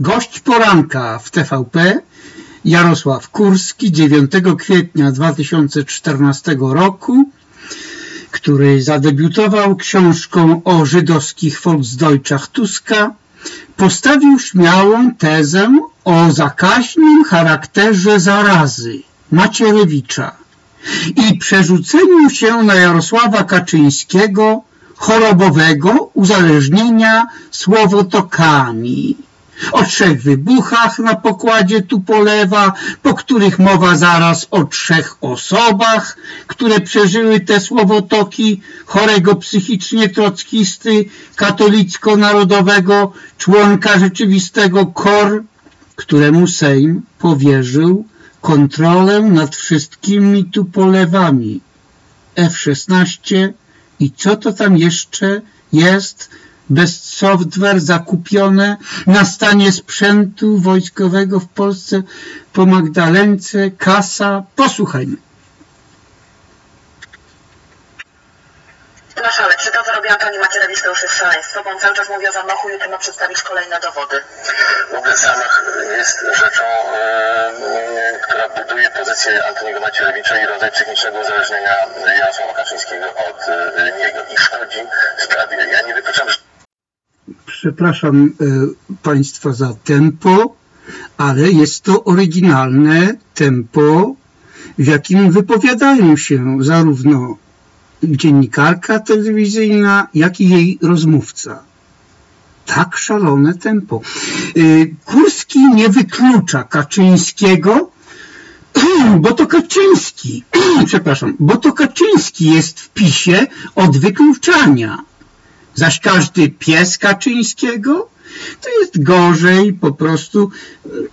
Gość poranka w TVP Jarosław Kurski 9 kwietnia 2014 roku, który zadebiutował książką o żydowskich Volksdeutschach Tuska, postawił śmiałą tezę o zakaźnym charakterze zarazy Macierewicza i przerzuceniu się na Jarosława Kaczyńskiego chorobowego uzależnienia słowotokami. O trzech wybuchach na pokładzie Tupolewa, po których mowa zaraz o trzech osobach, które przeżyły te słowotoki chorego psychicznie trockisty, katolicko-narodowego, członka rzeczywistego KOR, któremu Sejm powierzył kontrolę nad wszystkimi Tupolewami. F-16 i co to tam jeszcze jest bez software zakupione na stanie sprzętu wojskowego w Polsce po Magdalence, kasa. Posłuchajmy. Masz ale czy to, co pani Macierewicz, to już jest szaleństwo, bo on cały czas mówi o zamachu, jutro ma przedstawić kolejne dowody. W ogóle zamach jest rzeczą, e, która buduje pozycję Antoniego Macierewicza i rodzaj psychicznego uzależnienia Jarosława Kaczyńskiego od e, niego i szkodzi sprawie. Ja nie wykluczam, że Przepraszam e, Państwa za tempo, ale jest to oryginalne tempo, w jakim wypowiadają się zarówno dziennikarka telewizyjna, jak i jej rozmówca. Tak szalone tempo. E, Kurski nie wyklucza Kaczyńskiego, bo to Kaczyński, przepraszam, bo to Kaczyński jest w PiSie od wykluczania. Zaś każdy pies Kaczyńskiego to jest gorzej po prostu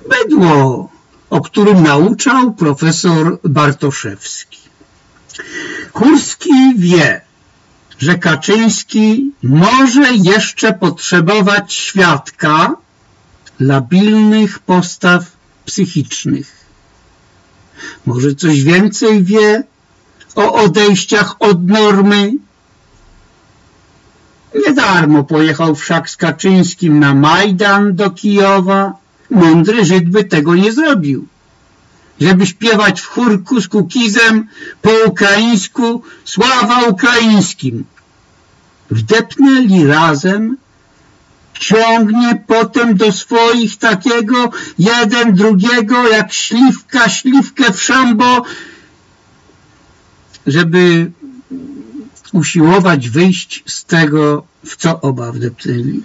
bydło, o którym nauczał profesor Bartoszewski. Kurski wie, że Kaczyński może jeszcze potrzebować świadka labilnych postaw psychicznych. Może coś więcej wie o odejściach od normy nie darmo pojechał wszak z Kaczyńskim na Majdan do Kijowa. Mądry Żyd by tego nie zrobił. Żeby śpiewać w chórku z Kukizem po ukraińsku Sława Ukraińskim. Wdepnęli razem, ciągnie potem do swoich takiego jeden drugiego jak śliwka śliwkę w szambo, żeby usiłować wyjść z tego, w co oba wdepnęli.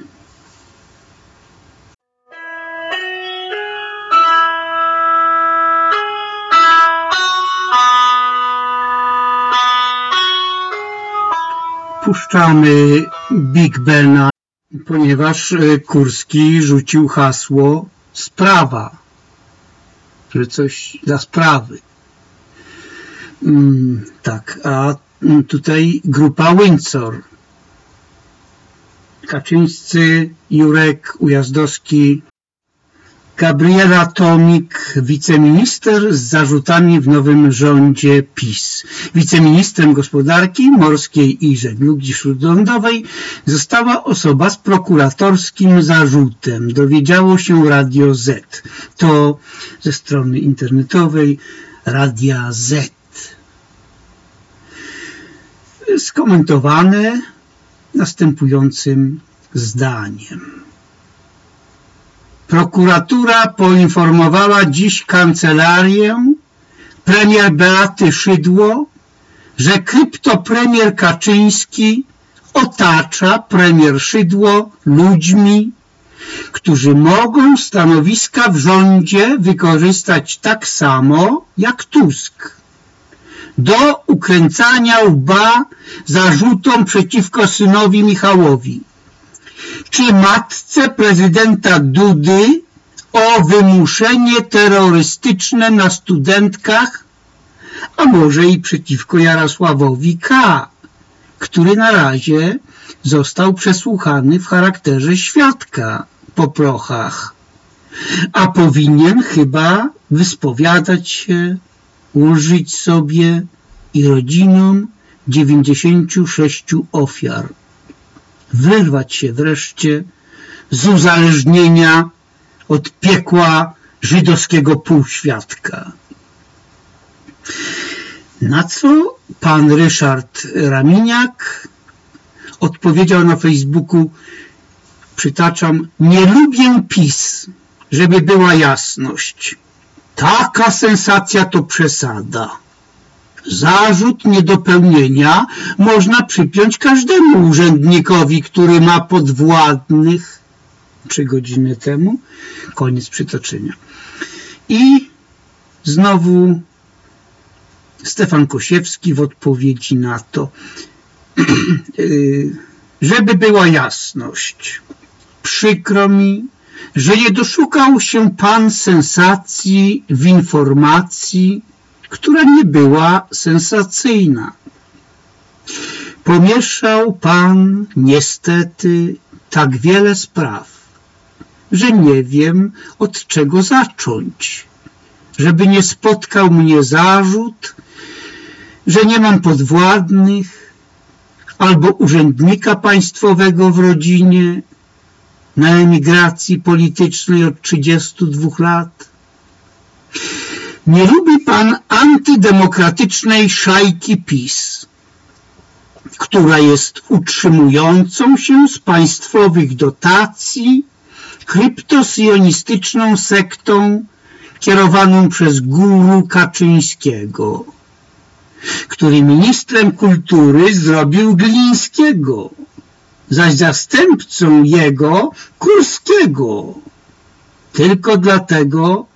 Puszczamy Big Bena, ponieważ e, Kurski rzucił hasło sprawa, że coś dla sprawy. Mm, tak, a tutaj grupa Windsor. Kaczyńscy, Jurek Ujazdowski, Gabriela Tomik, wiceminister z zarzutami w nowym rządzie PiS. Wiceministrem gospodarki morskiej i żeglugi śródlądowej została osoba z prokuratorskim zarzutem. Dowiedziało się Radio Z. To ze strony internetowej Radia Z skomentowane następującym zdaniem. Prokuratura poinformowała dziś kancelarię premier Beaty Szydło, że kryptopremier Kaczyński otacza premier Szydło ludźmi, którzy mogą stanowiska w rządzie wykorzystać tak samo jak Tusk do ukręcania łba zarzutom przeciwko synowi Michałowi czy matce prezydenta Dudy o wymuszenie terrorystyczne na studentkach, a może i przeciwko Jarosławowi K., który na razie został przesłuchany w charakterze świadka po prochach, a powinien chyba wyspowiadać się ulżyć sobie i rodzinom 96 ofiar, wyrwać się wreszcie z uzależnienia od piekła żydowskiego półświadka. Na co pan Ryszard Raminiak odpowiedział na Facebooku, przytaczam, nie lubię PiS, żeby była jasność. Taka sensacja to przesada. Zarzut niedopełnienia można przypiąć każdemu urzędnikowi, który ma podwładnych. Trzy godziny temu. Koniec przytoczenia. I znowu Stefan Kosiewski w odpowiedzi na to, y, żeby była jasność. Przykro mi, że nie doszukał się pan sensacji w informacji, która nie była sensacyjna. Pomieszał pan niestety tak wiele spraw, że nie wiem od czego zacząć, żeby nie spotkał mnie zarzut, że nie mam podwładnych albo urzędnika państwowego w rodzinie na emigracji politycznej od 32 lat. Nie lubi pan antydemokratycznej szajki PiS, która jest utrzymującą się z państwowych dotacji kryptosjonistyczną sektą kierowaną przez guru Kaczyńskiego który ministrem kultury zrobił Glińskiego, zaś zastępcą jego Kurskiego. Tylko dlatego,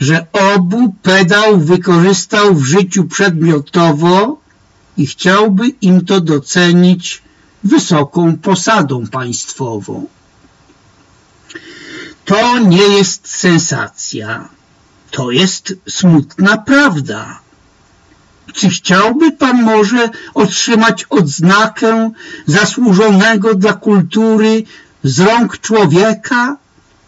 że obu pedał wykorzystał w życiu przedmiotowo i chciałby im to docenić wysoką posadą państwową. To nie jest sensacja, to jest smutna prawda. Czy chciałby pan może otrzymać odznakę zasłużonego dla kultury z rąk człowieka,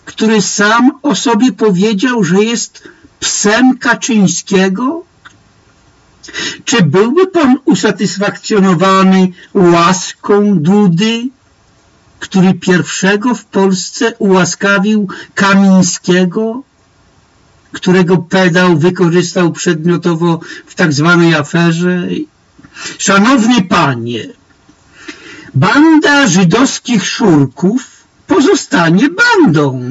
który sam o sobie powiedział, że jest psem Kaczyńskiego? Czy byłby pan usatysfakcjonowany łaską Dudy, który pierwszego w Polsce ułaskawił Kamińskiego, którego pedał wykorzystał przedmiotowo w tak zwanej aferze. Szanowny panie, banda żydowskich szurków pozostanie bandą.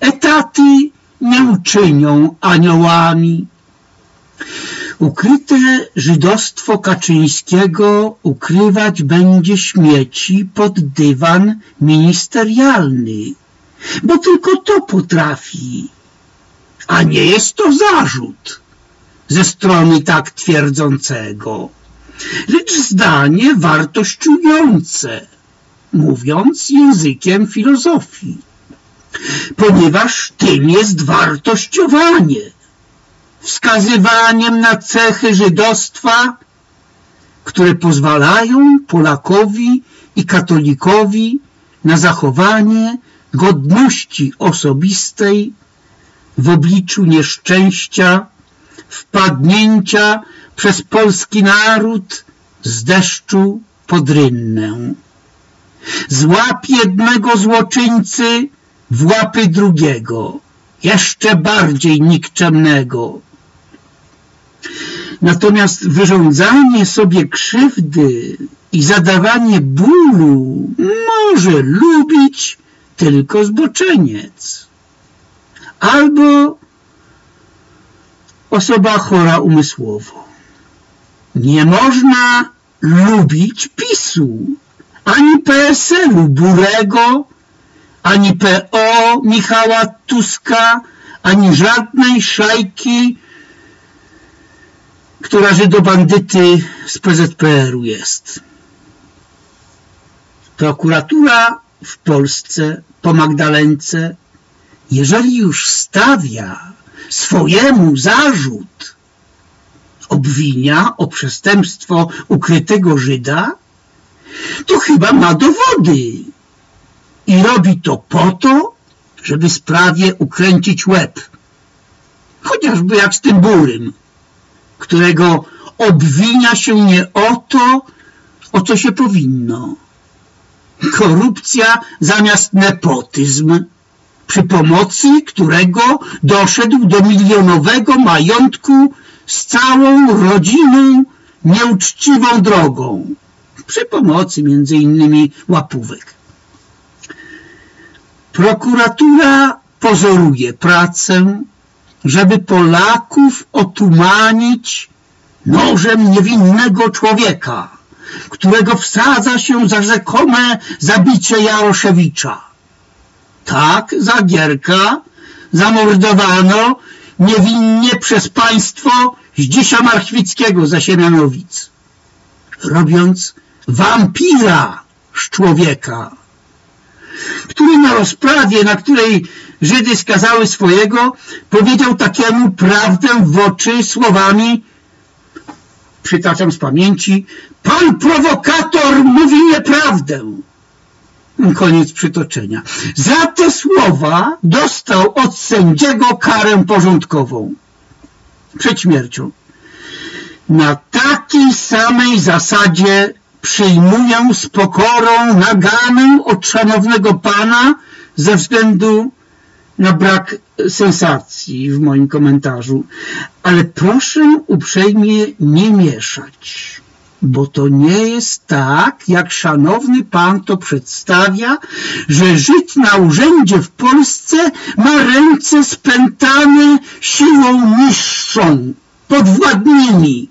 Etaty nie uczynią aniołami. Ukryte żydostwo Kaczyńskiego ukrywać będzie śmieci pod dywan ministerialny, bo tylko to potrafi a nie jest to zarzut ze strony tak twierdzącego, lecz zdanie wartościujące, mówiąc językiem filozofii, ponieważ tym jest wartościowanie, wskazywaniem na cechy żydostwa, które pozwalają Polakowi i katolikowi na zachowanie godności osobistej w obliczu nieszczęścia, wpadnięcia przez polski naród z deszczu pod rynnę. Złap jednego złoczyńcy w łapy drugiego, jeszcze bardziej nikczemnego. Natomiast wyrządzanie sobie krzywdy i zadawanie bólu może lubić tylko zboczeniec albo osoba chora umysłowo. Nie można lubić PiSu, ani PSL-u Burego, ani PO Michała Tuska, ani żadnej szajki, która żydobandyty z PZPR-u jest. Prokuratura w Polsce po Magdalence jeżeli już stawia swojemu zarzut obwinia o przestępstwo ukrytego Żyda, to chyba ma dowody i robi to po to, żeby sprawie ukręcić łeb. Chociażby jak z tym burym, którego obwinia się nie o to, o co się powinno. Korupcja zamiast nepotyzm przy pomocy którego doszedł do milionowego majątku z całą rodziną nieuczciwą drogą, przy pomocy między innymi łapówek. Prokuratura pozoruje pracę, żeby Polaków otumanić nożem niewinnego człowieka, którego wsadza się za rzekome zabicie Jaroszewicza. Tak, Zagierka zamordowano niewinnie przez państwo Zdzisza Marchwickiego za Siemianowic, robiąc wampira z człowieka, który na rozprawie, na której Żydy skazały swojego, powiedział takiemu prawdę w oczy słowami, przytaczam z pamięci, pan prowokator mówi nieprawdę. Koniec przytoczenia. Za te słowa dostał od sędziego karę porządkową przed śmiercią. Na takiej samej zasadzie przyjmuję z pokorą naganę od szanownego pana ze względu na brak sensacji w moim komentarzu, ale proszę uprzejmie nie mieszać, bo to nie jest tak, jak szanowny pan to przedstawia, że Żyd na urzędzie w Polsce ma ręce spętane siłą niższą, podwładnymi,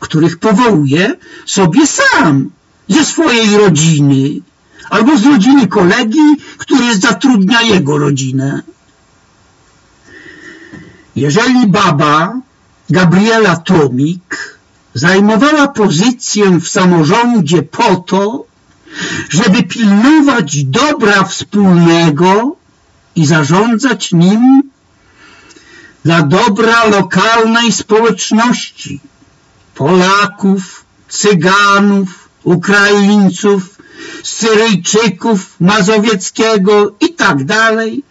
których powołuje sobie sam ze swojej rodziny albo z rodziny kolegi, który zatrudnia jego rodzinę. Jeżeli baba Gabriela Tomik zajmowała pozycję w samorządzie po to, żeby pilnować dobra wspólnego i zarządzać nim dla dobra lokalnej społeczności, Polaków, Cyganów, Ukraińców, Syryjczyków, Mazowieckiego i tak dalej,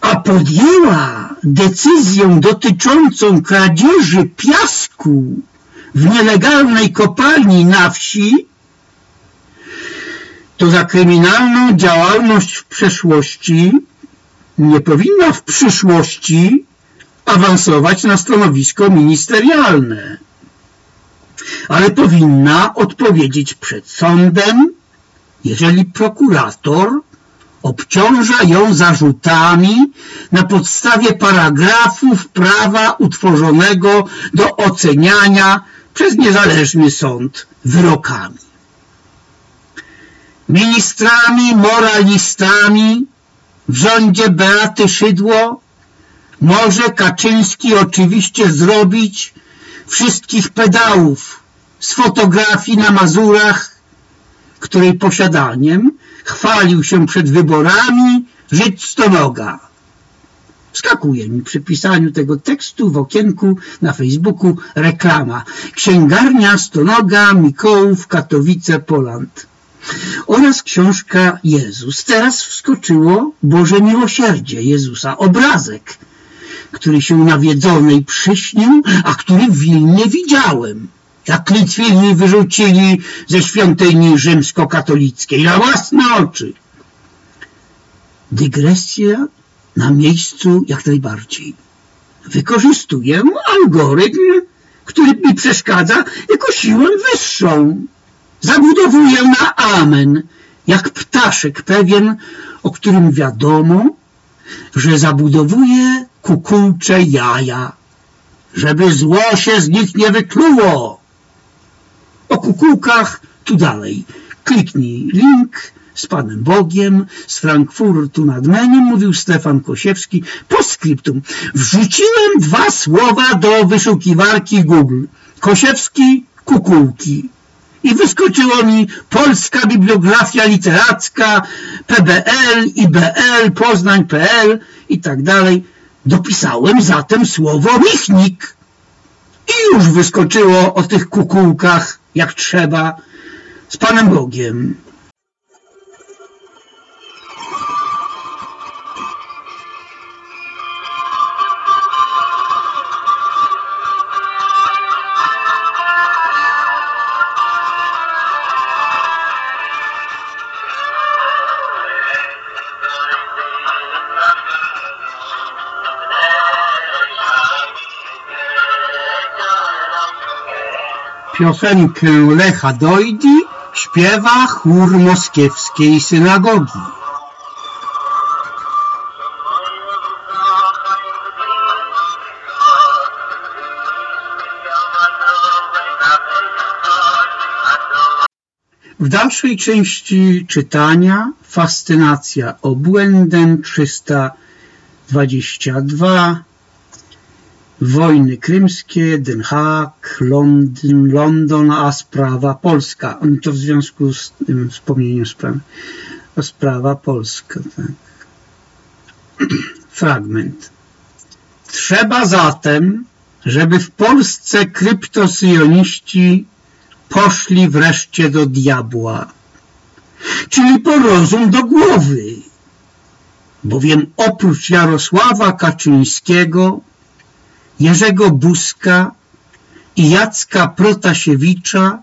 a podjęła decyzję dotyczącą kradzieży piasku w nielegalnej kopalni na wsi, to za kryminalną działalność w przeszłości nie powinna w przyszłości awansować na stanowisko ministerialne, ale powinna odpowiedzieć przed sądem, jeżeli prokurator obciąża ją zarzutami na podstawie paragrafów prawa utworzonego do oceniania przez niezależny sąd wyrokami. Ministrami, moralistami w rządzie Beaty Szydło może Kaczyński oczywiście zrobić wszystkich pedałów z fotografii na Mazurach, której posiadaniem chwalił się przed wyborami Żyd Stonoga. Skakuje mi przy pisaniu tego tekstu w okienku na Facebooku reklama. Księgarnia Stonoga, Mikołów, Katowice, Poland. Oraz książka Jezus. Teraz wskoczyło Boże Miłosierdzie Jezusa, obrazek, który się nawiedzonej przyśnił, a który w Wilnie widziałem jak Litwini wyrzucili ze świątyni rzymskokatolickiej na własne oczy. Dygresja na miejscu jak najbardziej. Wykorzystuję algorytm, który mi przeszkadza, jako siłę wyższą. Zabudowuję na amen, jak ptaszek pewien, o którym wiadomo, że zabudowuje kukułcze jaja, żeby zło się z nich nie wykluło o kukułkach tu dalej. Kliknij link z Panem Bogiem, z Frankfurtu nad Menem, mówił Stefan Kosiewski. Postscriptum. Wrzuciłem dwa słowa do wyszukiwarki Google. Kosiewski, kukułki. I wyskoczyło mi polska bibliografia literacka, PBL, IBL, Poznań.pl i tak dalej. Dopisałem zatem słowo michnik. I już wyskoczyło o tych kukułkach jak trzeba, z Panem Bogiem. Piosenkę Lecha Dojdi śpiewa chór moskiewskiej synagogi. W dalszej części czytania fascynacja obłędem 322 Wojny krymskie, Den Haag, Londyn, London, a sprawa polska. To w związku z tym wspomnieniem sprawy. Sprawa polska, tak. Fragment. Trzeba zatem, żeby w Polsce kryptosyjoniści poszli wreszcie do diabła, czyli po rozum do głowy, bowiem oprócz Jarosława Kaczyńskiego, Jerzego Buzka i Jacka Protasiewicza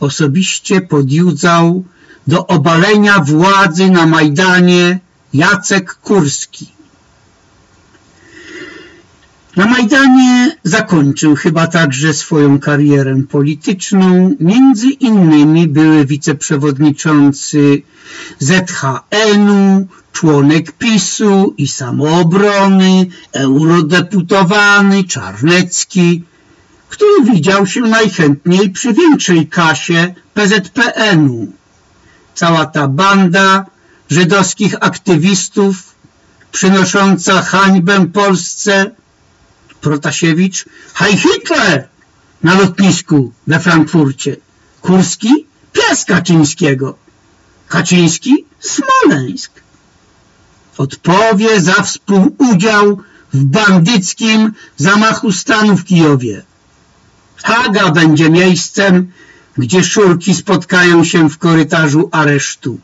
osobiście podjudzał do obalenia władzy na Majdanie Jacek Kurski. Na Majdanie zakończył chyba także swoją karierę polityczną. Między innymi były wiceprzewodniczący ZHN-u, członek PiSu i samoobrony, eurodeputowany Czarnecki, który widział się najchętniej przy większej kasie PZPN-u. Cała ta banda żydowskich aktywistów przynosząca hańbę Polsce Protasiewicz, Haj Hitler na lotnisku we Frankfurcie. Kurski, pies Kaczyńskiego. Kaczyński, Smoleńsk. Odpowie za współudział w bandyckim zamachu stanu w Kijowie. Haga będzie miejscem, gdzie szurki spotkają się w korytarzu aresztu.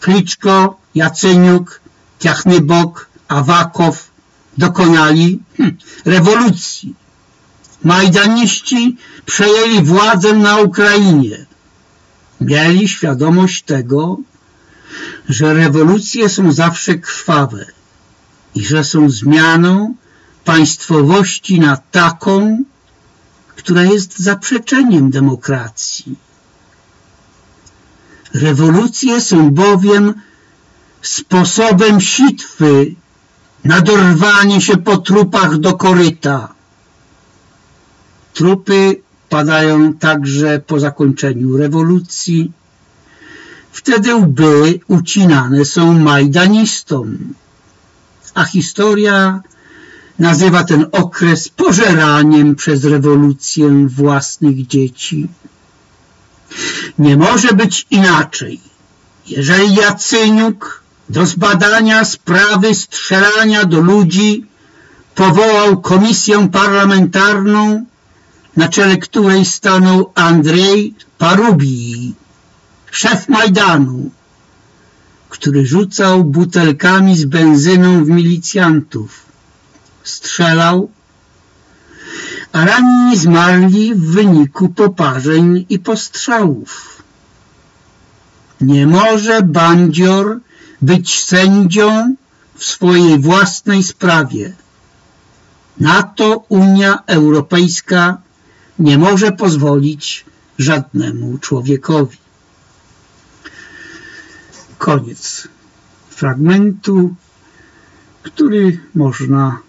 Kliczko, Jacyniuk, Tiachnybok, Awakow, dokonali hm, rewolucji. Majdaniści przejęli władzę na Ukrainie. Mieli świadomość tego, że rewolucje są zawsze krwawe i że są zmianą państwowości na taką, która jest zaprzeczeniem demokracji. Rewolucje są bowiem sposobem sitwy na dorwanie się po trupach do koryta. Trupy padają także po zakończeniu rewolucji. Wtedy łby ucinane są majdanistom, a historia nazywa ten okres pożeraniem przez rewolucję własnych dzieci. Nie może być inaczej. Jeżeli Jacyniuk do zbadania sprawy strzelania do ludzi powołał komisję parlamentarną, na czele której stanął Andrzej Parubii, szef Majdanu, który rzucał butelkami z benzyną w milicjantów. Strzelał, a ranni zmarli w wyniku poparzeń i postrzałów. Nie może bandzior być sędzią w swojej własnej sprawie. Na to Unia Europejska nie może pozwolić żadnemu człowiekowi. Koniec fragmentu, który można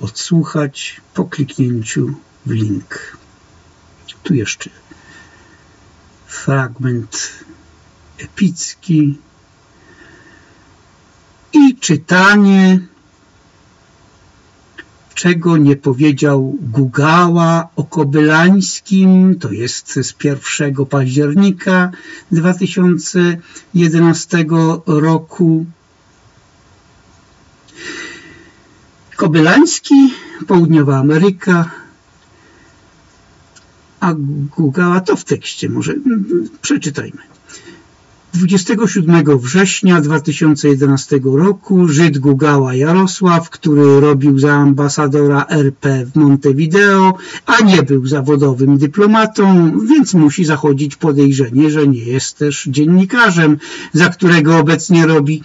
odsłuchać po kliknięciu w link. Tu jeszcze fragment epicki i czytanie, czego nie powiedział Gugała o Kobylańskim, to jest z 1 października 2011 roku. Kobylański, Południowa Ameryka, a Gugała to w tekście, może przeczytajmy. 27 września 2011 roku Żyd Gugała Jarosław, który robił za ambasadora RP w Montevideo, a nie był zawodowym dyplomatą, więc musi zachodzić podejrzenie, że nie jest też dziennikarzem, za którego obecnie robi.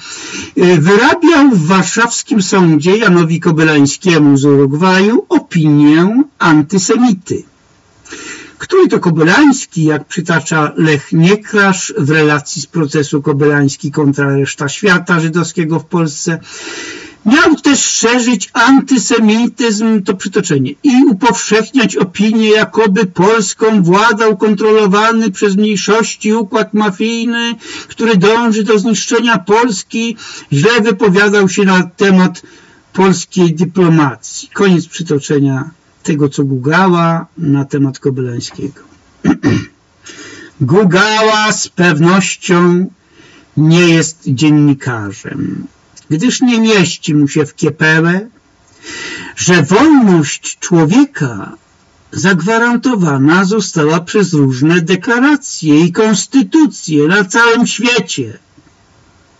Wyrabiał w warszawskim sądzie Janowi Kobylańskiemu z Urugwaju opinię antysemity. Który to Kobelański, jak przytacza Lech Niekrasz w relacji z procesu Kobelański kontra reszta świata żydowskiego w Polsce, miał też szerzyć antysemityzm, to przytoczenie, i upowszechniać opinię, jakoby Polską władał kontrolowany przez mniejszości układ mafijny, który dąży do zniszczenia Polski, źle wypowiadał się na temat polskiej dyplomacji. Koniec przytoczenia tego, co Gugała na temat Kobelańskiego. Gugała z pewnością nie jest dziennikarzem, gdyż nie mieści mu się w kiepełę, że wolność człowieka zagwarantowana została przez różne deklaracje i konstytucje na całym świecie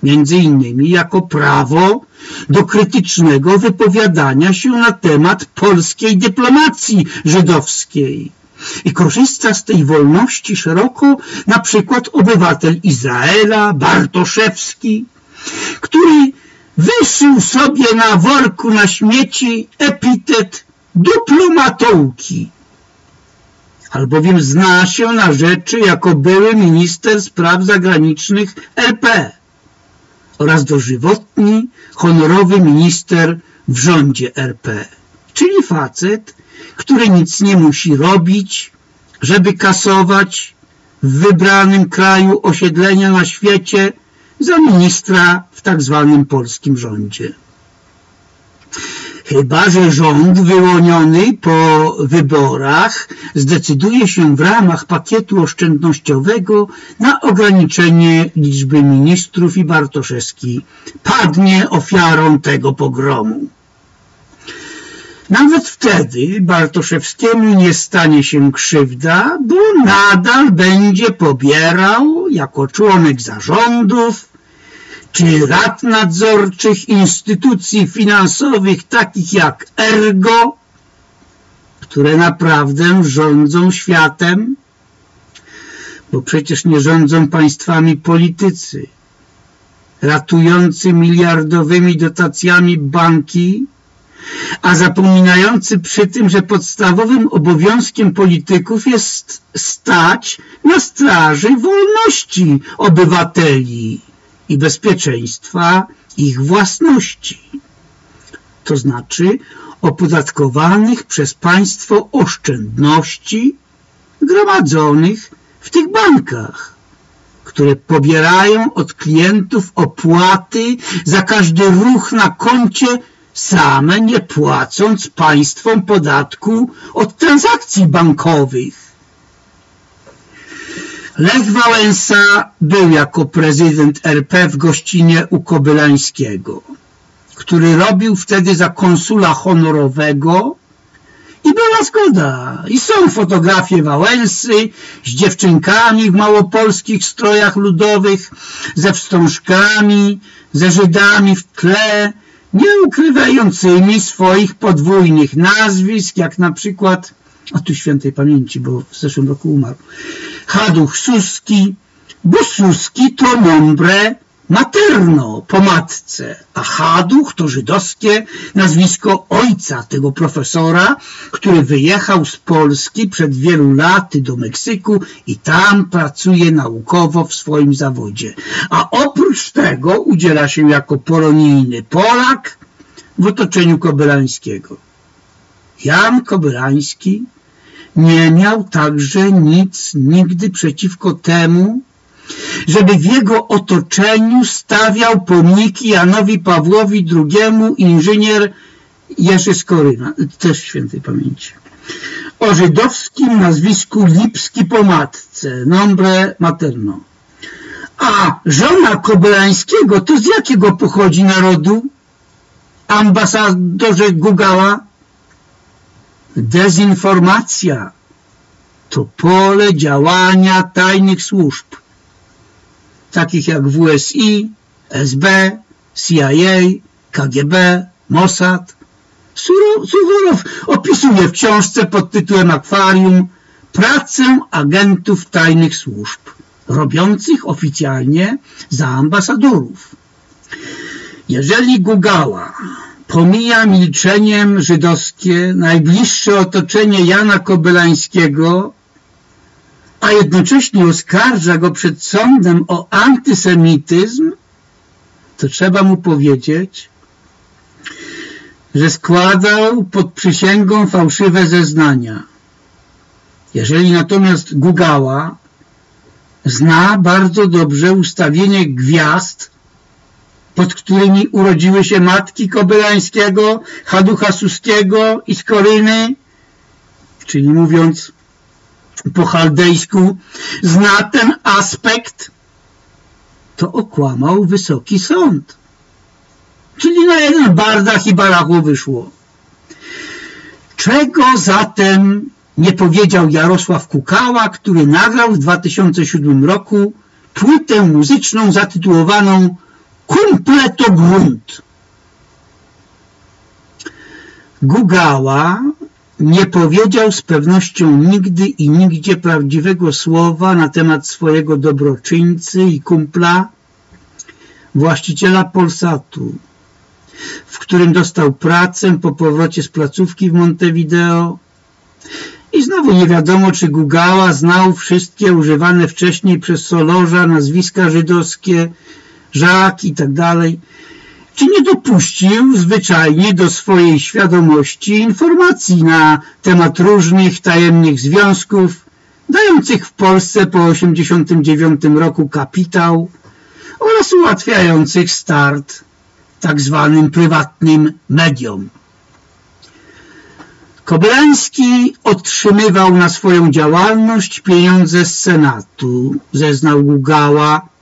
między innymi jako prawo do krytycznego wypowiadania się na temat polskiej dyplomacji żydowskiej. I korzysta z tej wolności szeroko na przykład obywatel Izraela, Bartoszewski, który wyszył sobie na worku na śmieci epitet dyplomatołki, albowiem zna się na rzeczy jako były minister spraw zagranicznych RP oraz dożywotni, honorowy minister w rządzie RP. Czyli facet, który nic nie musi robić, żeby kasować w wybranym kraju osiedlenia na świecie za ministra w tak zwanym polskim rządzie. Chyba, że rząd wyłoniony po wyborach zdecyduje się w ramach pakietu oszczędnościowego na ograniczenie liczby ministrów i Bartoszewski padnie ofiarą tego pogromu. Nawet wtedy Bartoszewskiemu nie stanie się krzywda, bo nadal będzie pobierał jako członek zarządów czy rad nadzorczych instytucji finansowych takich jak Ergo, które naprawdę rządzą światem, bo przecież nie rządzą państwami politycy, ratujący miliardowymi dotacjami banki, a zapominający przy tym, że podstawowym obowiązkiem polityków jest stać na straży wolności obywateli i bezpieczeństwa ich własności, to znaczy opodatkowanych przez państwo oszczędności gromadzonych w tych bankach, które pobierają od klientów opłaty za każdy ruch na koncie, same nie płacąc państwom podatku od transakcji bankowych. Lech Wałęsa był jako prezydent RP w gościnie u Kobylańskiego, który robił wtedy za konsula honorowego i była zgoda. I są fotografie Wałęsy z dziewczynkami w małopolskich strojach ludowych, ze wstążkami, ze Żydami w tle, nie ukrywającymi swoich podwójnych nazwisk, jak na przykład a tu świętej pamięci, bo w zeszłym roku umarł. Haduch Suski, bo Suski to nombre materno, po matce, a Haduch to żydowskie nazwisko ojca tego profesora, który wyjechał z Polski przed wielu laty do Meksyku i tam pracuje naukowo w swoim zawodzie. A oprócz tego udziela się jako polonijny Polak w otoczeniu Kobylańskiego. Jan Kobylański nie miał także nic nigdy przeciwko temu, żeby w jego otoczeniu stawiał pomniki Janowi Pawłowi II, inżynier Jerzy Skoryna, też świętej pamięci. O żydowskim nazwisku Lipski po matce, nombre materno. A żona Kobelańskiego to z jakiego pochodzi narodu? Ambasadorze Gugała? Dezinformacja to pole działania tajnych służb, takich jak WSI, SB, CIA, KGB, Mossad. Suworow opisuje w książce pod tytułem Akwarium pracę agentów tajnych służb, robiących oficjalnie za ambasadorów. Jeżeli Gugała pomija milczeniem żydowskie, najbliższe otoczenie Jana Kobylańskiego, a jednocześnie oskarża go przed sądem o antysemityzm, to trzeba mu powiedzieć, że składał pod przysięgą fałszywe zeznania. Jeżeli natomiast Gugała zna bardzo dobrze ustawienie gwiazd, pod którymi urodziły się matki Kobylańskiego, Haducha Suskiego i Skoryny, czyli mówiąc po chaldejsku, zna ten aspekt, to okłamał Wysoki Sąd. Czyli na jeden bardach i barachu wyszło. Czego zatem nie powiedział Jarosław Kukała, który nagrał w 2007 roku płytę muzyczną zatytułowaną Kumpleto Grunt. Gugała nie powiedział z pewnością nigdy i nigdzie prawdziwego słowa na temat swojego dobroczyńcy i kumpla, właściciela Polsatu, w którym dostał pracę po powrocie z placówki w Montevideo i znowu nie wiadomo, czy Gugała znał wszystkie używane wcześniej przez Solorza nazwiska żydowskie, Żak i tak dalej, czy nie dopuścił zwyczajnie do swojej świadomości informacji na temat różnych tajemnych związków, dających w Polsce po 1989 roku kapitał oraz ułatwiających start tak zwanym prywatnym mediom. Kobylęski otrzymywał na swoją działalność pieniądze z Senatu, zeznał Gugała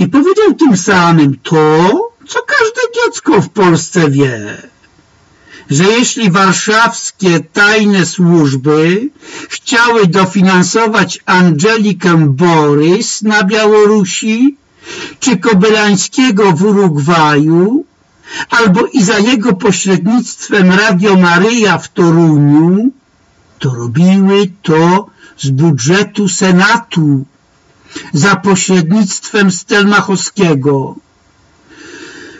i powiedział tym samym to, co każde dziecko w Polsce wie, że jeśli warszawskie tajne służby chciały dofinansować Angelikę Borys na Białorusi, czy Kobylańskiego w Urugwaju, albo i za jego pośrednictwem Radio Maryja w Toruniu, to robiły to z budżetu Senatu za pośrednictwem Stelmachowskiego,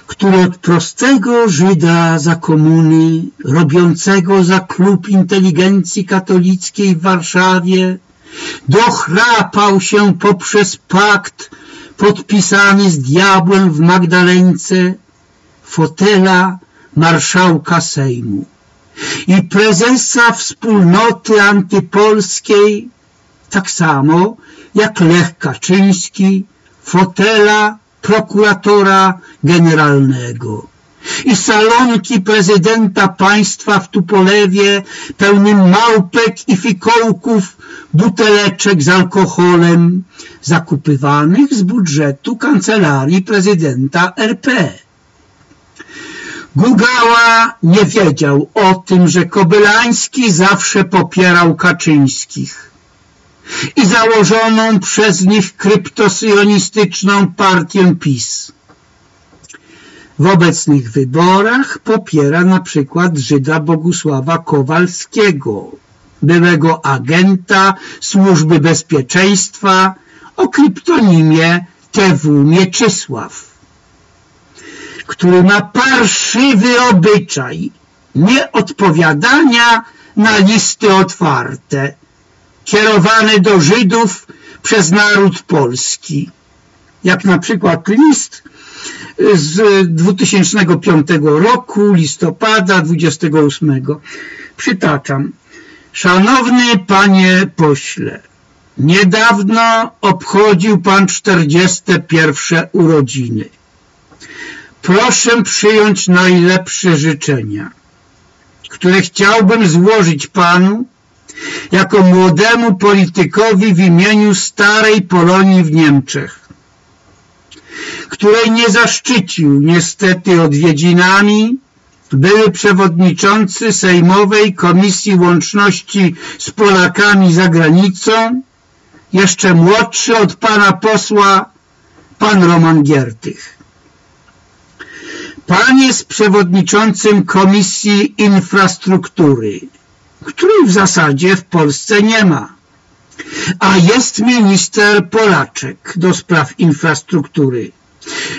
który od prostego Żyda za komuny, robiącego za klub inteligencji katolickiej w Warszawie, dochrapał się poprzez pakt podpisany z diabłem w Magdaleńce fotela marszałka Sejmu. I prezesa wspólnoty antypolskiej, tak samo jak Lech Kaczyński, fotela prokuratora generalnego i salonki prezydenta państwa w Tupolewie pełnym małpek i fikołków, buteleczek z alkoholem zakupywanych z budżetu kancelarii prezydenta RP. Gugała nie wiedział o tym, że Kobylański zawsze popierał Kaczyńskich i założoną przez nich kryptosyjonistyczną partię PiS. W obecnych wyborach popiera na przykład Żyda Bogusława Kowalskiego, byłego agenta Służby Bezpieczeństwa o kryptonimie TW Mieczysław, który ma parszywy obyczaj nieodpowiadania na listy otwarte, kierowane do Żydów przez naród polski, jak na przykład list z 2005 roku, listopada 28. Przytaczam. Szanowny panie pośle, niedawno obchodził pan 41 urodziny. Proszę przyjąć najlepsze życzenia, które chciałbym złożyć panu jako młodemu politykowi w imieniu starej Polonii w Niemczech której nie zaszczycił niestety odwiedzinami były przewodniczący Sejmowej Komisji Łączności z Polakami za granicą, jeszcze młodszy od pana posła, pan Roman Giertych. Pan jest przewodniczącym Komisji Infrastruktury, której w zasadzie w Polsce nie ma. A jest minister Polaczek do spraw infrastruktury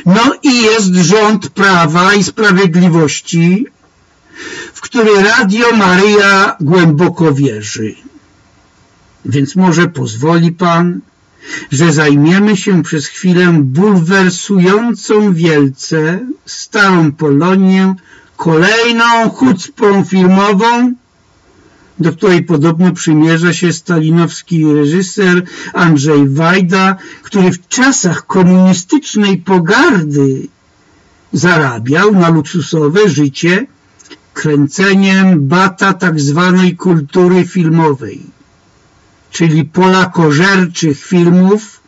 No i jest rząd Prawa i Sprawiedliwości, w który Radio Maryja głęboko wierzy. Więc może pozwoli Pan, że zajmiemy się przez chwilę bulwersującą wielce starą Polonię kolejną chucpą filmową, do której podobno przymierza się stalinowski reżyser Andrzej Wajda, który w czasach komunistycznej pogardy zarabiał na luksusowe życie kręceniem bata tak zwanej kultury filmowej, czyli polakożerczych filmów,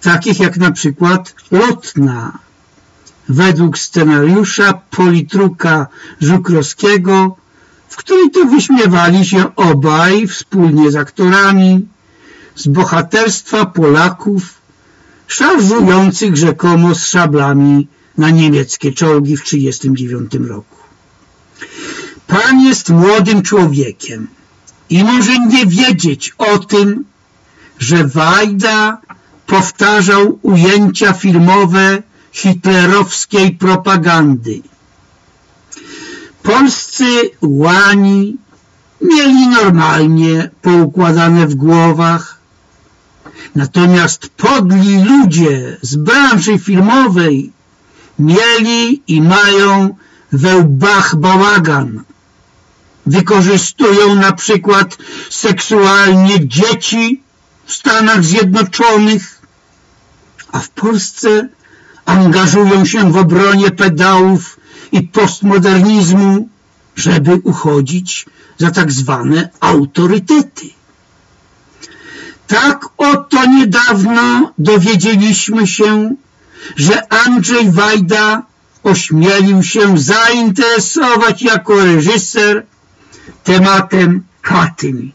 takich jak na przykład Lotna, według scenariusza Politruka Żukrowskiego, w której to wyśmiewali się obaj wspólnie z aktorami z bohaterstwa Polaków szarżujących rzekomo z szablami na niemieckie czołgi w 1939 roku. Pan jest młodym człowiekiem i może nie wiedzieć o tym, że Wajda powtarzał ujęcia filmowe hitlerowskiej propagandy. Polscy łani mieli normalnie poukładane w głowach, natomiast podli ludzie z branży filmowej mieli i mają we łbach bałagan. Wykorzystują na przykład seksualnie dzieci w Stanach Zjednoczonych, a w Polsce angażują się w obronie pedałów i postmodernizmu, żeby uchodzić za tak zwane autorytety. Tak oto niedawno dowiedzieliśmy się, że Andrzej Wajda ośmielił się zainteresować jako reżyser tematem Katyń,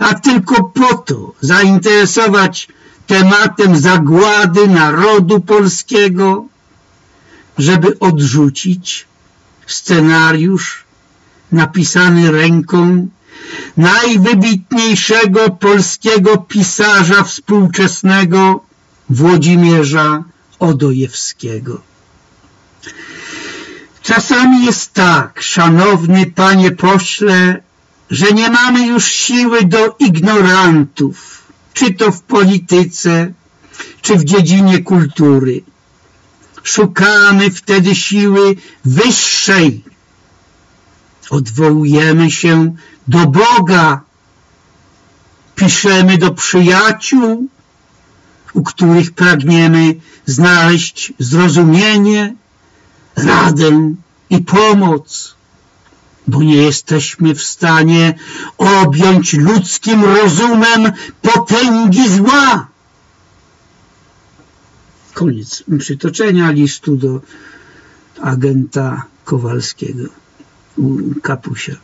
a tylko po to zainteresować tematem zagłady narodu polskiego, żeby odrzucić scenariusz napisany ręką najwybitniejszego polskiego pisarza współczesnego Włodzimierza Odojewskiego. Czasami jest tak, szanowny panie pośle, że nie mamy już siły do ignorantów, czy to w polityce, czy w dziedzinie kultury. Szukamy wtedy siły wyższej. Odwołujemy się do Boga. Piszemy do przyjaciół, u których pragniemy znaleźć zrozumienie, radę i pomoc, bo nie jesteśmy w stanie objąć ludzkim rozumem potęgi zła. Koniec przytoczenia listu do agenta Kowalskiego Kapusia.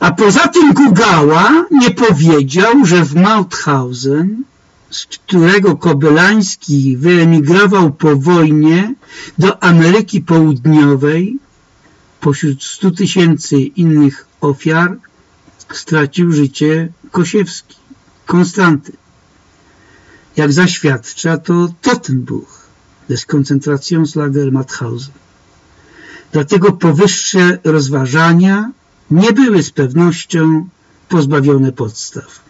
A poza tym Gugała nie powiedział, że w Mauthausen z którego Kobelański wyemigrował po wojnie do Ameryki Południowej, pośród stu tysięcy innych ofiar stracił życie Kosiewski, Konstanty. Jak zaświadcza to Tottenbuch des Konzentrationslager Mauthausen. Dlatego powyższe rozważania nie były z pewnością pozbawione podstaw.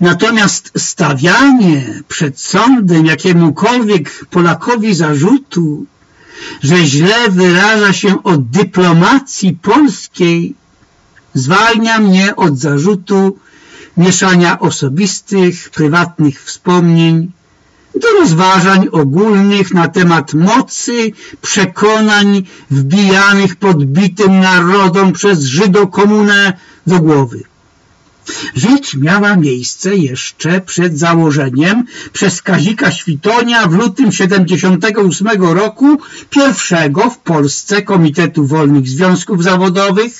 Natomiast stawianie przed sądem jakiemukolwiek Polakowi zarzutu, że źle wyraża się o dyplomacji polskiej, zwalnia mnie od zarzutu mieszania osobistych, prywatnych wspomnień do rozważań ogólnych na temat mocy przekonań wbijanych podbitym narodom przez Żydokomunę do głowy. Rzecz miała miejsce jeszcze przed założeniem przez Kazika Świtonia w lutym 78 roku pierwszego w Polsce Komitetu Wolnych Związków Zawodowych,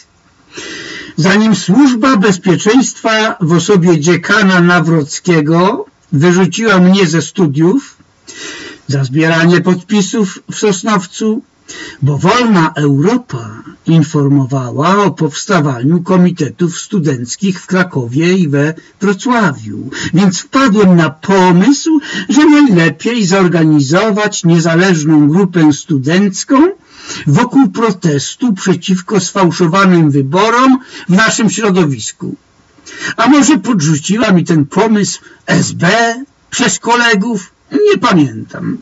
zanim Służba Bezpieczeństwa w osobie dziekana Nawrockiego wyrzuciła mnie ze studiów za zbieranie podpisów w Sosnowcu bo Wolna Europa informowała o powstawaniu komitetów studenckich w Krakowie i we Wrocławiu, więc wpadłem na pomysł, że najlepiej zorganizować niezależną grupę studencką wokół protestu przeciwko sfałszowanym wyborom w naszym środowisku. A może podrzuciła mi ten pomysł SB przez kolegów? Nie pamiętam.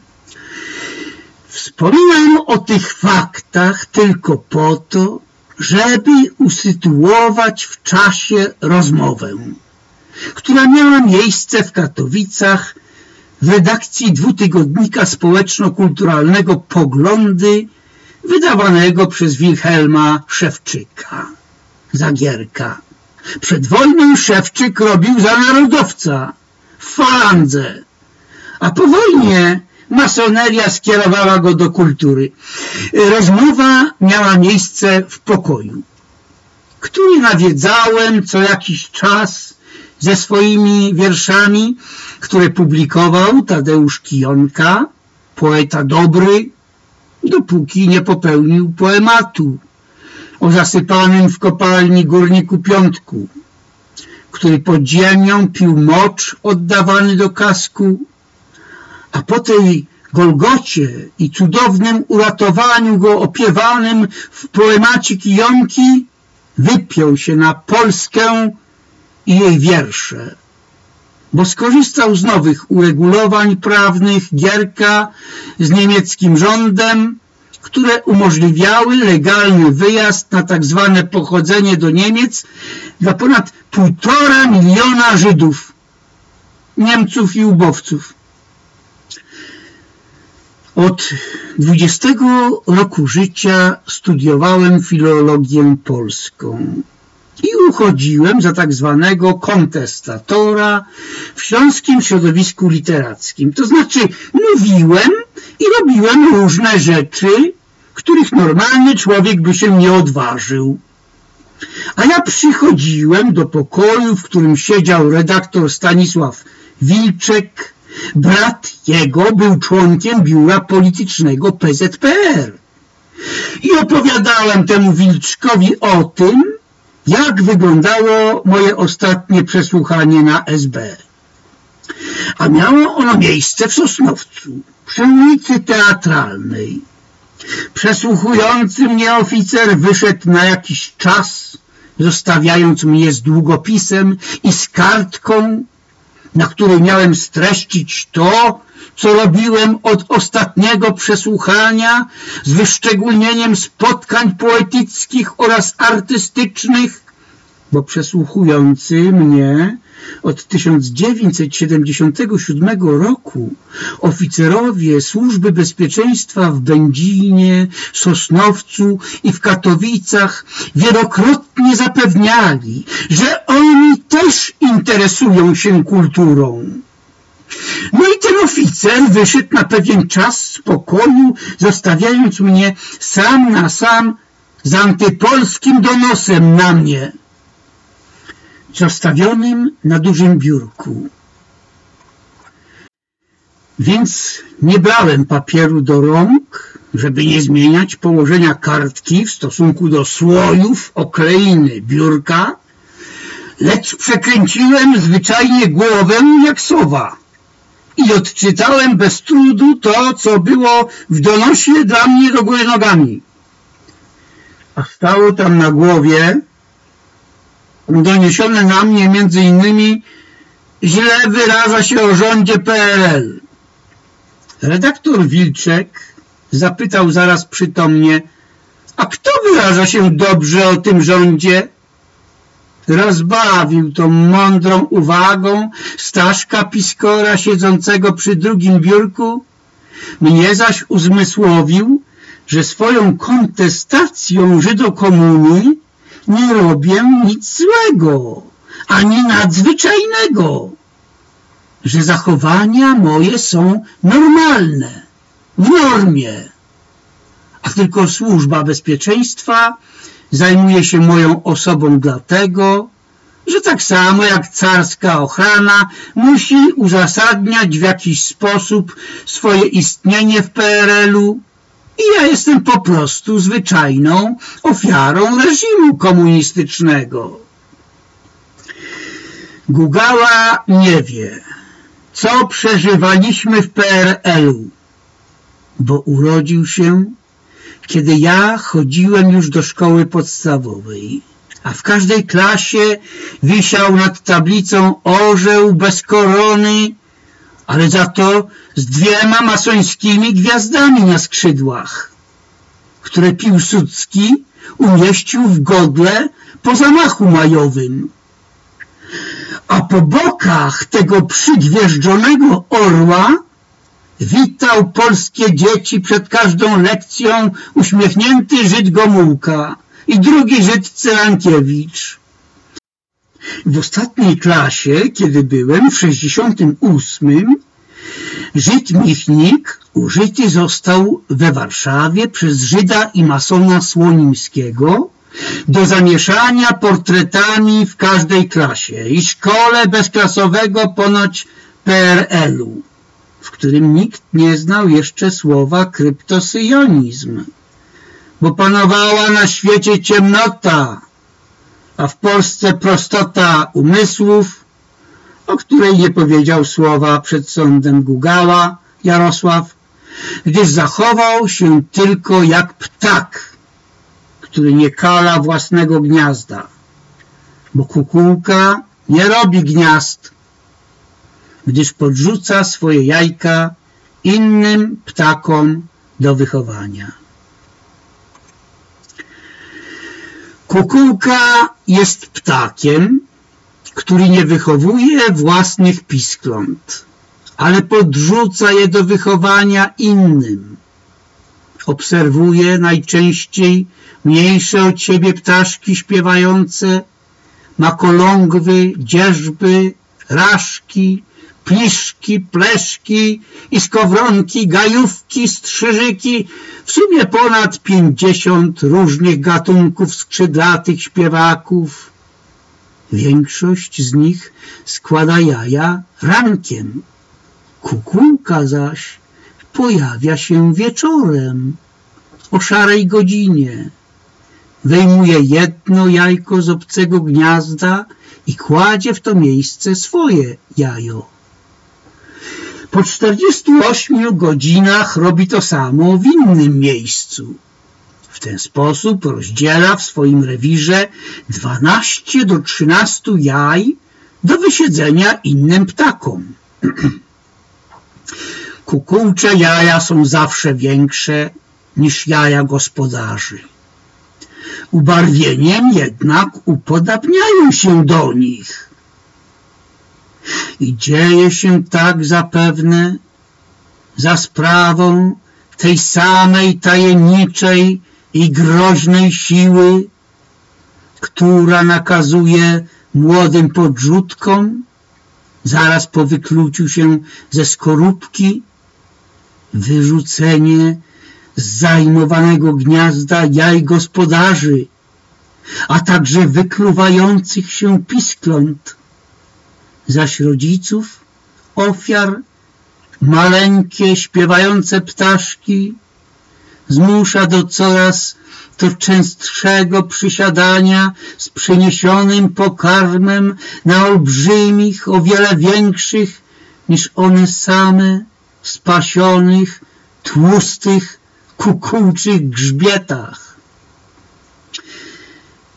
Wspominam o tych faktach tylko po to, żeby usytuować w czasie rozmowę, która miała miejsce w Katowicach w redakcji dwutygodnika społeczno-kulturalnego Poglądy wydawanego przez Wilhelma Szewczyka, Zagierka. Przed wojną Szewczyk robił za narodowca. W falandze, a po wojnie masoneria skierowała go do kultury. Rozmowa miała miejsce w pokoju, który nawiedzałem co jakiś czas ze swoimi wierszami, które publikował Tadeusz Kijonka, poeta dobry, dopóki nie popełnił poematu o zasypanym w kopalni górniku Piątku, który pod ziemią pił mocz oddawany do kasku, a po tej Golgocie i cudownym uratowaniu go opiewanym w poemacie Kijonki wypiął się na Polskę i jej wiersze, bo skorzystał z nowych uregulowań prawnych Gierka z niemieckim rządem, które umożliwiały legalny wyjazd na tak zwane pochodzenie do Niemiec dla ponad półtora miliona Żydów, Niemców i ubowców. Od 20 roku życia studiowałem filologię polską i uchodziłem za tak zwanego kontestatora w śląskim środowisku literackim. To znaczy mówiłem i robiłem różne rzeczy, których normalny człowiek by się nie odważył. A ja przychodziłem do pokoju, w którym siedział redaktor Stanisław Wilczek, Brat jego był członkiem biura politycznego PZPR. I opowiadałem temu Wilczkowi o tym, jak wyglądało moje ostatnie przesłuchanie na SB. A miało ono miejsce w Sosnowcu, przy ulicy Teatralnej. Przesłuchujący mnie oficer wyszedł na jakiś czas, zostawiając mnie z długopisem i z kartką, na której miałem streścić to, co robiłem od ostatniego przesłuchania z wyszczególnieniem spotkań poetyckich oraz artystycznych, bo przesłuchujący mnie od 1977 roku oficerowie Służby Bezpieczeństwa w Będzinie, Sosnowcu i w Katowicach wielokrotnie zapewniali, że oni też interesują się kulturą. No i ten oficer wyszedł na pewien czas z pokoju, zostawiając mnie sam na sam z antypolskim donosem na mnie zostawionym na dużym biurku. Więc nie brałem papieru do rąk, żeby nie zmieniać położenia kartki w stosunku do słojów okleiny biurka, lecz przekręciłem zwyczajnie głowę jak sowa i odczytałem bez trudu to, co było w donosie dla mnie do góry nogami. A stało tam na głowie doniesione na mnie między innymi źle wyraża się o rządzie PRL. Redaktor Wilczek zapytał zaraz przytomnie, a kto wyraża się dobrze o tym rządzie? Rozbawił tą mądrą uwagą Staszka Piskora siedzącego przy drugim biurku. Mnie zaś uzmysłowił, że swoją kontestacją Żydokomunii nie robię nic złego, ani nadzwyczajnego, że zachowania moje są normalne, w normie, a tylko służba bezpieczeństwa zajmuje się moją osobą dlatego, że tak samo jak carska ochrona musi uzasadniać w jakiś sposób swoje istnienie w PRL-u i ja jestem po prostu zwyczajną ofiarą reżimu komunistycznego. Gugała nie wie, co przeżywaliśmy w PRL-u, bo urodził się, kiedy ja chodziłem już do szkoły podstawowej, a w każdej klasie wisiał nad tablicą orzeł bez korony, ale za to z dwiema masońskimi gwiazdami na skrzydłach, które Piłsudski umieścił w godle po zamachu majowym. A po bokach tego przygwieżdżonego orła witał polskie dzieci przed każdą lekcją uśmiechnięty Żyd Gomułka i drugi Żyd Celankiewicz. W ostatniej klasie, kiedy byłem w 68, Żyd Michnik użyty został we Warszawie przez Żyda i masona Słonimskiego do zamieszania portretami w każdej klasie i szkole bezklasowego ponoć PRL-u, w którym nikt nie znał jeszcze słowa kryptosyjonizm, bo panowała na świecie ciemnota, a w Polsce prostota umysłów, o której nie powiedział słowa przed sądem Gugała Jarosław, gdyż zachował się tylko jak ptak, który nie kala własnego gniazda, bo kukułka nie robi gniazd, gdyż podrzuca swoje jajka innym ptakom do wychowania. Kukułka jest ptakiem, który nie wychowuje własnych piskląt, ale podrzuca je do wychowania innym. Obserwuje najczęściej mniejsze od siebie ptaszki śpiewające, makolągwy, dzierżby, raszki, pliszki, pleszki i skowronki, gajówki, strzyżyki, w sumie ponad pięćdziesiąt różnych gatunków skrzydlatych śpiewaków. Większość z nich składa jaja rankiem. Kukułka zaś pojawia się wieczorem o szarej godzinie. Wyjmuje jedno jajko z obcego gniazda i kładzie w to miejsce swoje jajo. Po 48 godzinach robi to samo w innym miejscu. W ten sposób rozdziela w swoim rewirze 12 do 13 jaj do wysiedzenia innym ptakom. Kukułcze jaja są zawsze większe niż jaja gospodarzy. Ubarwieniem jednak upodabniają się do nich. I dzieje się tak zapewne za sprawą tej samej tajemniczej i groźnej siły, która nakazuje młodym podrzutkom, zaraz po wykluciu się ze skorupki, wyrzucenie z zajmowanego gniazda jaj gospodarzy, a także wykluwających się piskląt, zaś rodziców, ofiar, maleńkie, śpiewające ptaszki, zmusza do coraz to częstszego przysiadania z przyniesionym pokarmem na olbrzymich, o wiele większych niż one same, spasionych, tłustych, kukułczych grzbietach.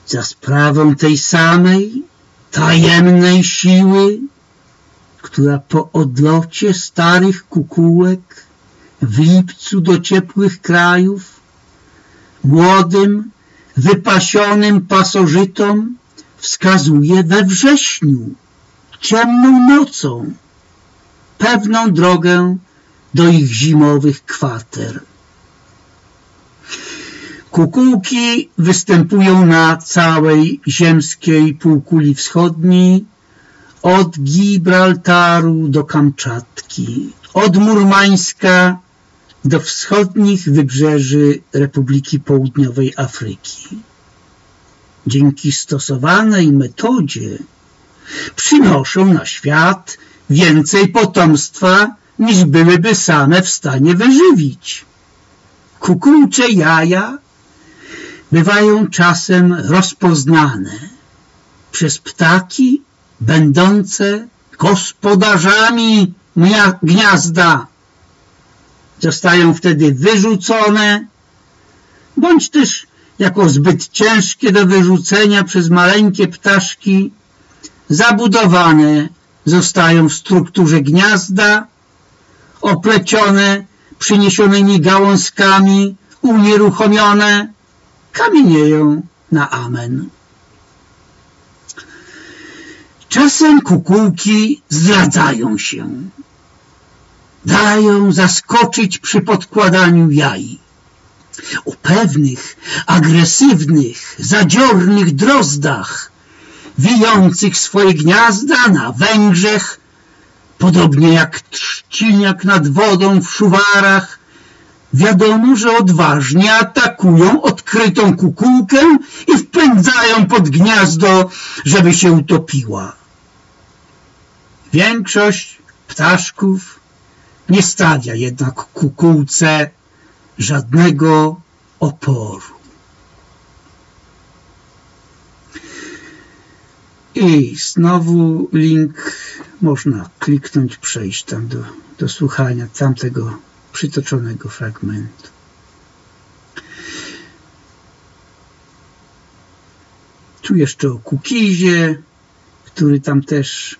Za sprawą tej samej, tajemnej siły, która po odlocie starych kukułek w lipcu do ciepłych krajów, młodym, wypasionym pasożytom wskazuje we wrześniu, ciemną nocą, pewną drogę do ich zimowych kwater. Kukułki występują na całej ziemskiej półkuli wschodniej, od Gibraltaru do Kamczatki, od Murmańska do wschodnich wybrzeży Republiki Południowej Afryki. Dzięki stosowanej metodzie przynoszą na świat więcej potomstwa niż byłyby same w stanie wyżywić. Kukułcze jaja bywają czasem rozpoznane przez ptaki będące gospodarzami gniazda. Zostają wtedy wyrzucone, bądź też jako zbyt ciężkie do wyrzucenia przez maleńkie ptaszki, zabudowane zostają w strukturze gniazda, oplecione przyniesionymi gałązkami, unieruchomione, kamienieją na amen. Czasem kukułki zdradzają się. Dają zaskoczyć przy podkładaniu jaj. U pewnych agresywnych, zadziornych drozdach, wijących swoje gniazda na Węgrzech, podobnie jak trzciniak nad wodą w szuwarach, wiadomo, że odważnie atakują odkrytą kukułkę i wpędzają pod gniazdo, żeby się utopiła. Większość ptaszków nie stawia jednak kukułce żadnego oporu. I znowu link można kliknąć, przejść tam do, do słuchania tamtego przytoczonego fragmentu. Tu jeszcze o Kukizie, który tam też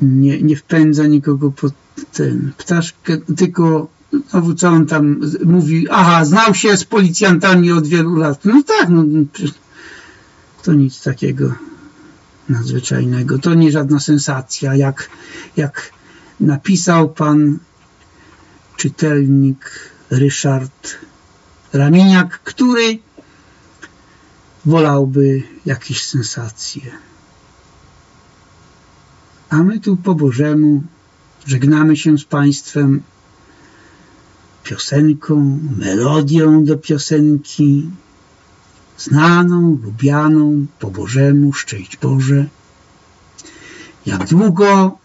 nie, nie wpędza nikogo pod ten ptaszkę, tylko znowu co on tam mówi, aha, znał się z policjantami od wielu lat. No tak, no, to nic takiego nadzwyczajnego. To nie żadna sensacja, jak, jak napisał pan czytelnik Ryszard Raminiak, który wolałby jakieś sensacje. A my tu po Bożemu żegnamy się z Państwem piosenką, melodią do piosenki, znaną, lubianą, po Bożemu, szczęść Boże. Jak długo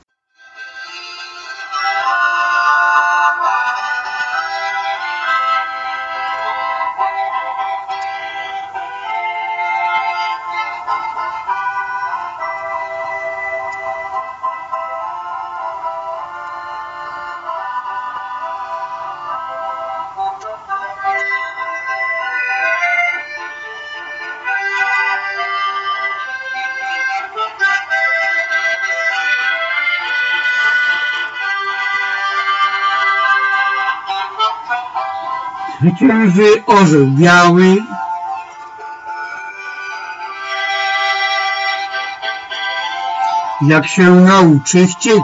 Zwycięży orzeł biały, jak się nauczy chcieć.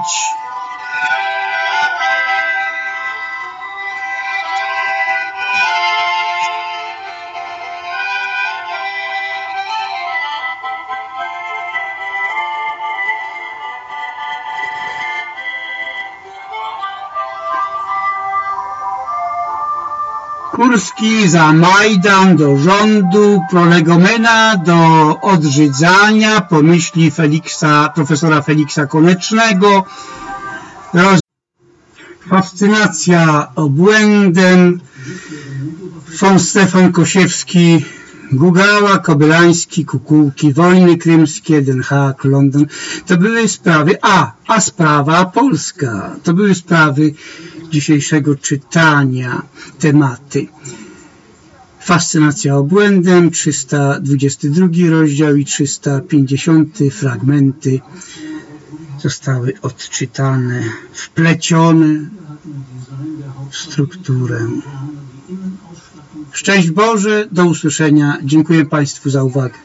Kurski za Majdan do rządu, prolegomena do odrzydzania, pomyśli Feliksa, profesora Feliksa Konecznego, roz... fascynacja obłędem, von Stefan Kosiewski, Gugała, Kobylański, Kukułki, wojny krymskie, Den Haag, Londyn. To były sprawy, a, a sprawa polska, to były sprawy dzisiejszego czytania tematy. Fascynacja obłędem, 322 rozdział i 350 fragmenty zostały odczytane, wplecione w strukturę. Szczęść Boże, do usłyszenia. Dziękuję Państwu za uwagę.